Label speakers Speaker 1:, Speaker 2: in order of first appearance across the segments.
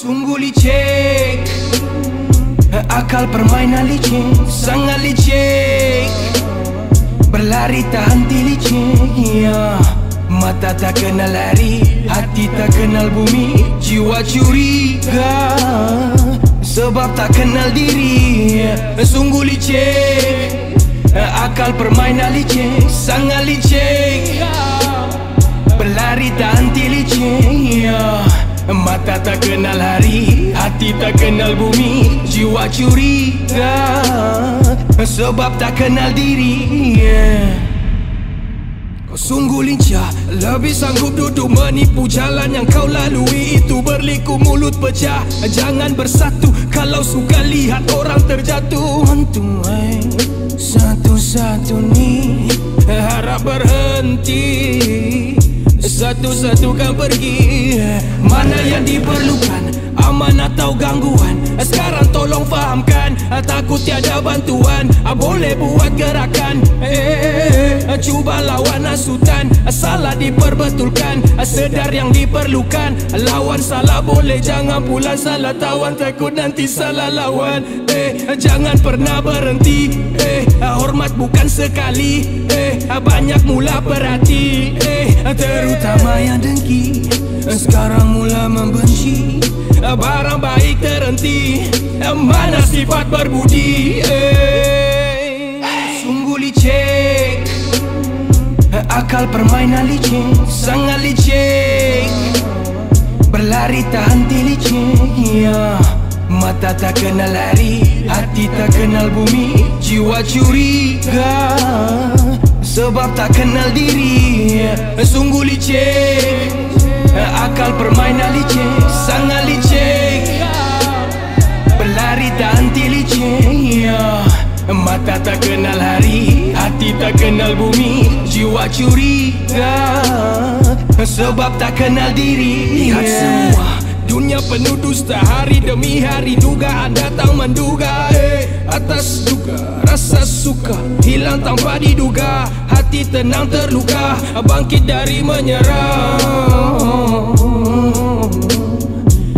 Speaker 1: Sungguh licik. Akal permainan licik Sangat licik. Berlari tak henti licik ya. Mata tak kenal lari Hati tak kenal bumi Jiwa curiga. Sebab tak kenal diri Sungguh licik. Akal permainan licik Sangat licik. Berlari tak henti licik ya. Mata tak kenal hari Hati tak kenal bumi Jiwa curiga Sebab tak kenal diri Kau sungguh lincah Lebih sanggup duduk menipu Jalan yang kau lalui. Itu berliku mulut pecah Jangan bersatu. Kalau suka lihat orang terjatuh Hantu eh. Satu-satu ni Harap berhenti satu-satu kan pergi. Mana yang diperlukan? Aman atau gangguan? Sekarang tolong fahamkan Takut tiada bantuan. Boleh buat gerakan. Eh, Cuba lawan asutan. Salah diperbetulkan. Sedar yang diperlukan. Lawan salah boleh Jangan pula salah tawan. Takut nanti salah lawan. Eh, Jangan pernah berhenti. Eh, Hormat bukan sekali. Eh, Banyak mula perhati. Eh, Terutama yang dengki. Sekarang mula membenci. Barang baik terhenti. Mana sifat berbudi? Eh. Sungguh licik. Akal permainan licik. Sangat licik. Berlari tak henti licik. Ya. Mata tak kenal lari Hati tak kenal bumi. Jiwa curiga Sebab tak kenal diri. Sungguh licik. Akal permainan licik. Sangat licik. Berlari tak henti licik. Mata tak kenal hari Hati tak kenal bumi Jiwa curiga Sebab tak kenal diri. Lihat semua. Dunia penuh dusta hari demi hari. Dugaan datang menduga. Eh, Atas duga rasa suka Hilang tanpa diduga. Hati tenang terluka. Bangkit dari menyerah.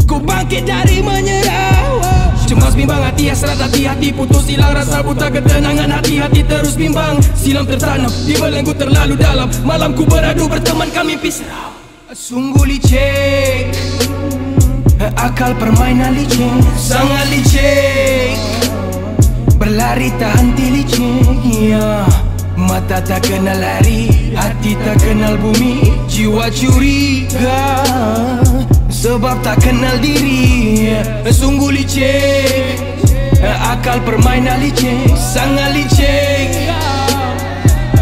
Speaker 1: Ku bangkit dari menyerah. Cemas bimbang hati hasrat hati hati putus hilang. Rasa buta ketenangan hati hati terus bimbang. Silam tertanam di belenggu terlalu dalam. Malam ku beradu berteman kami pisau Sungguh licik. Akal permainan licik. Sangat licik ya. Mata tak kenal lari Hati tak kenal bumi Jiwa curiga. Sebab tak kenal diri Sungguh licik. Akal permainan licik Sangat licik.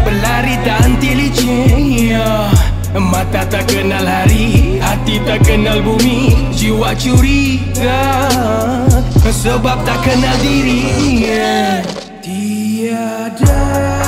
Speaker 1: Berlari tak henti licik. Mata tak kenal hari Hati tak kenal bumi Jiwa curiga. Sebab tak kenal diri Tiada.